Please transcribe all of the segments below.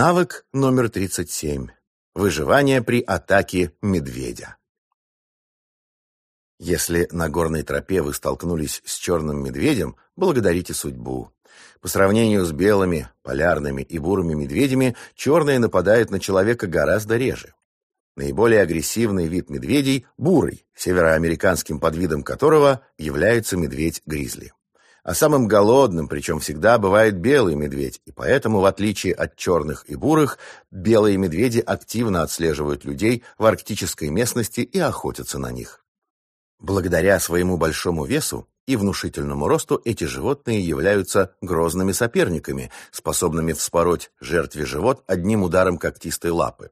Навык номер 37. Выживание при атаке медведя. Если на горной тропе вы столкнулись с черным медведем, благодарите судьбу. По сравнению с белыми, полярными и бурыми медведями, черные нападают на человека гораздо реже. Наиболее агрессивный вид медведей – бурый, североамериканским подвидом которого является медведь-гризли а самым голодным, причем всегда бывает белый медведь, и поэтому, в отличие от черных и бурых, белые медведи активно отслеживают людей в арктической местности и охотятся на них. Благодаря своему большому весу и внушительному росту эти животные являются грозными соперниками, способными вспороть жертве живот одним ударом когтистой лапы.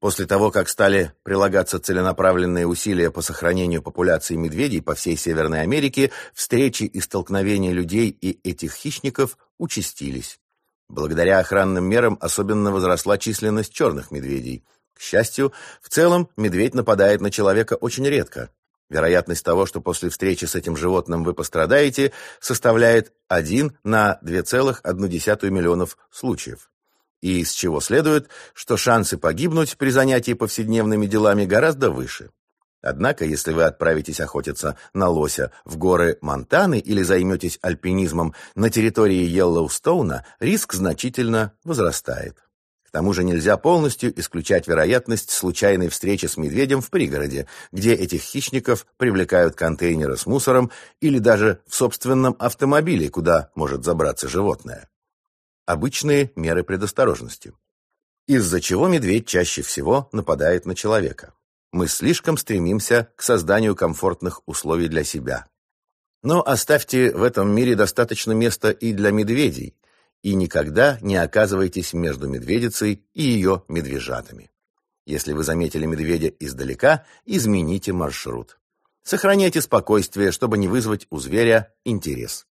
После того, как стали прилагаться целенаправленные усилия по сохранению популяции медведей по всей Северной Америке, встречи и столкновения людей и этих хищников участились. Благодаря охранным мерам особенно возросла численность черных медведей. К счастью, в целом медведь нападает на человека очень редко. Вероятность того, что после встречи с этим животным вы пострадаете, составляет 1 на 2,1 миллионов случаев и из чего следует, что шансы погибнуть при занятии повседневными делами гораздо выше. Однако, если вы отправитесь охотиться на лося в горы Монтаны или займетесь альпинизмом на территории Йеллоустоуна, риск значительно возрастает. К тому же нельзя полностью исключать вероятность случайной встречи с медведем в пригороде, где этих хищников привлекают контейнеры с мусором или даже в собственном автомобиле, куда может забраться животное обычные меры предосторожности. Из-за чего медведь чаще всего нападает на человека. Мы слишком стремимся к созданию комфортных условий для себя. Но оставьте в этом мире достаточно места и для медведей, и никогда не оказывайтесь между медведицей и ее медвежатами. Если вы заметили медведя издалека, измените маршрут. Сохраняйте спокойствие, чтобы не вызвать у зверя интерес.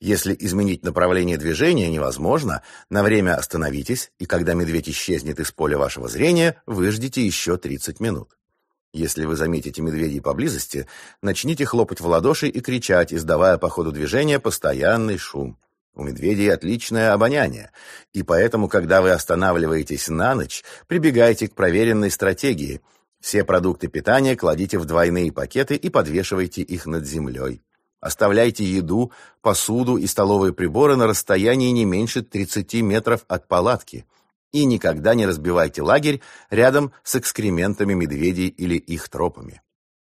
Если изменить направление движения невозможно, на время остановитесь, и когда медведь исчезнет из поля вашего зрения, выждите еще 30 минут. Если вы заметите медведей поблизости, начните хлопать в ладоши и кричать, издавая по ходу движения постоянный шум. У медведей отличное обоняние, и поэтому, когда вы останавливаетесь на ночь, прибегайте к проверенной стратегии. Все продукты питания кладите в двойные пакеты и подвешивайте их над землей. Оставляйте еду, посуду и столовые приборы на расстоянии не меньше 30 метров от палатки. И никогда не разбивайте лагерь рядом с экскрементами медведей или их тропами.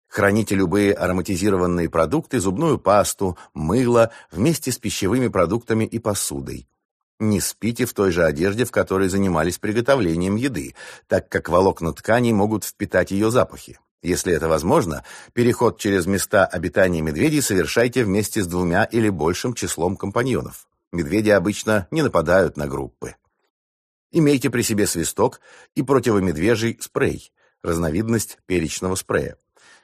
Храните любые ароматизированные продукты, зубную пасту, мыло вместе с пищевыми продуктами и посудой. Не спите в той же одежде, в которой занимались приготовлением еды, так как волокна тканей могут впитать ее запахи. Если это возможно, переход через места обитания медведей совершайте вместе с двумя или большим числом компаньонов. Медведи обычно не нападают на группы. Имейте при себе свисток и противомедвежий спрей, разновидность перечного спрея,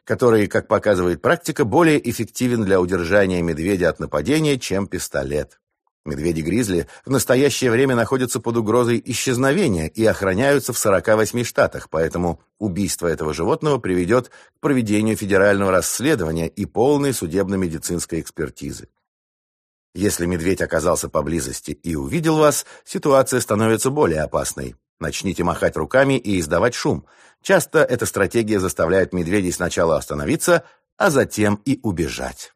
который, как показывает практика, более эффективен для удержания медведя от нападения, чем пистолет. Медведи-гризли в настоящее время находятся под угрозой исчезновения и охраняются в 48 штатах, поэтому убийство этого животного приведет к проведению федерального расследования и полной судебно-медицинской экспертизы. Если медведь оказался поблизости и увидел вас, ситуация становится более опасной. Начните махать руками и издавать шум. Часто эта стратегия заставляет медведей сначала остановиться, а затем и убежать.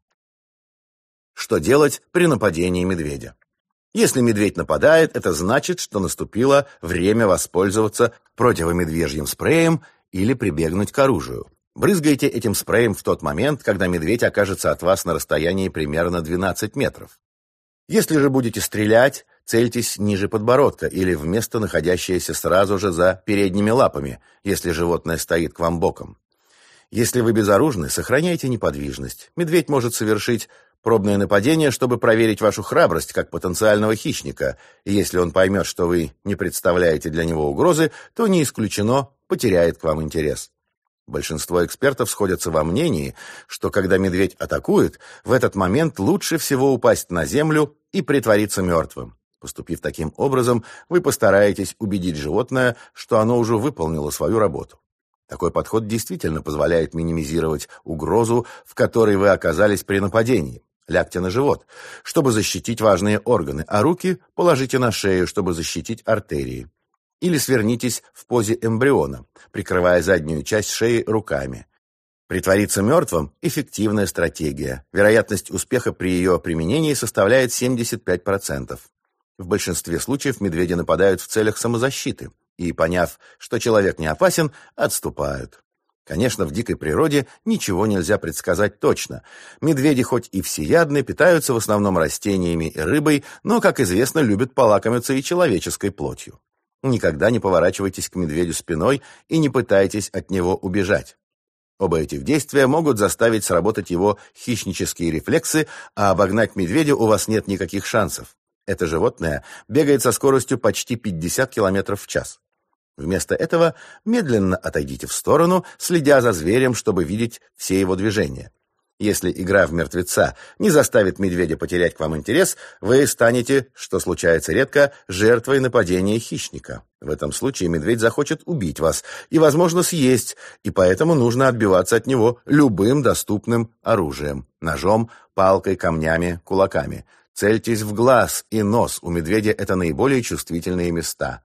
Что делать при нападении медведя? Если медведь нападает, это значит, что наступило время воспользоваться противомедвежьим спреем или прибегнуть к оружию. Брызгайте этим спреем в тот момент, когда медведь окажется от вас на расстоянии примерно 12 метров. Если же будете стрелять, цельтесь ниже подбородка или в место, находящееся сразу же за передними лапами, если животное стоит к вам боком. Если вы безоружны, сохраняйте неподвижность. Медведь может совершить Пробное нападение, чтобы проверить вашу храбрость как потенциального хищника, и если он поймет, что вы не представляете для него угрозы, то не исключено потеряет к вам интерес. Большинство экспертов сходятся во мнении, что когда медведь атакует, в этот момент лучше всего упасть на землю и притвориться мертвым. Поступив таким образом, вы постараетесь убедить животное, что оно уже выполнило свою работу. Такой подход действительно позволяет минимизировать угрозу, в которой вы оказались при нападении. Лягте на живот, чтобы защитить важные органы, а руки положите на шею, чтобы защитить артерии. Или свернитесь в позе эмбриона, прикрывая заднюю часть шеи руками. Притвориться мертвым – эффективная стратегия. Вероятность успеха при ее применении составляет 75%. В большинстве случаев медведи нападают в целях самозащиты и, поняв, что человек не опасен, отступают. Конечно, в дикой природе ничего нельзя предсказать точно. Медведи хоть и всеядны, питаются в основном растениями и рыбой, но, как известно, любят полакомиться и человеческой плотью. Никогда не поворачивайтесь к медведю спиной и не пытайтесь от него убежать. Оба этих действия могут заставить сработать его хищнические рефлексы, а обогнать медведя у вас нет никаких шансов. Это животное бегает со скоростью почти 50 км в час. Вместо этого медленно отойдите в сторону, следя за зверем, чтобы видеть все его движения. Если игра в мертвеца не заставит медведя потерять к вам интерес, вы станете, что случается редко, жертвой нападения хищника. В этом случае медведь захочет убить вас и, возможно, съесть, и поэтому нужно отбиваться от него любым доступным оружием – ножом, палкой, камнями, кулаками. Цельтесь в глаз и нос, у медведя это наиболее чувствительные места.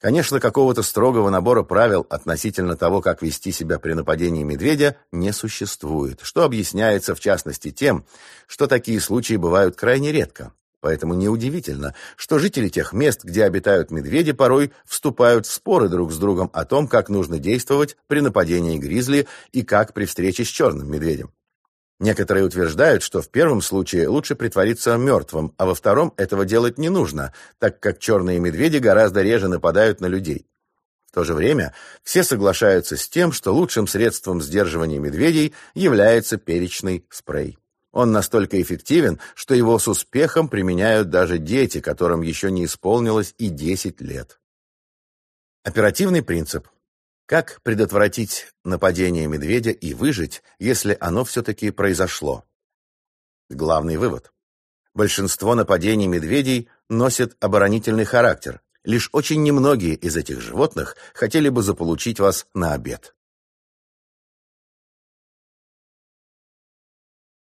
Конечно, какого-то строгого набора правил относительно того, как вести себя при нападении медведя, не существует, что объясняется в частности тем, что такие случаи бывают крайне редко. Поэтому неудивительно, что жители тех мест, где обитают медведи, порой вступают в споры друг с другом о том, как нужно действовать при нападении гризли и как при встрече с черным медведем. Некоторые утверждают, что в первом случае лучше притвориться мертвым, а во втором этого делать не нужно, так как черные медведи гораздо реже нападают на людей. В то же время все соглашаются с тем, что лучшим средством сдерживания медведей является перечный спрей. Он настолько эффективен, что его с успехом применяют даже дети, которым еще не исполнилось и 10 лет. Оперативный принцип. Как предотвратить нападение медведя и выжить, если оно все-таки произошло? Главный вывод. Большинство нападений медведей носят оборонительный характер. Лишь очень немногие из этих животных хотели бы заполучить вас на обед.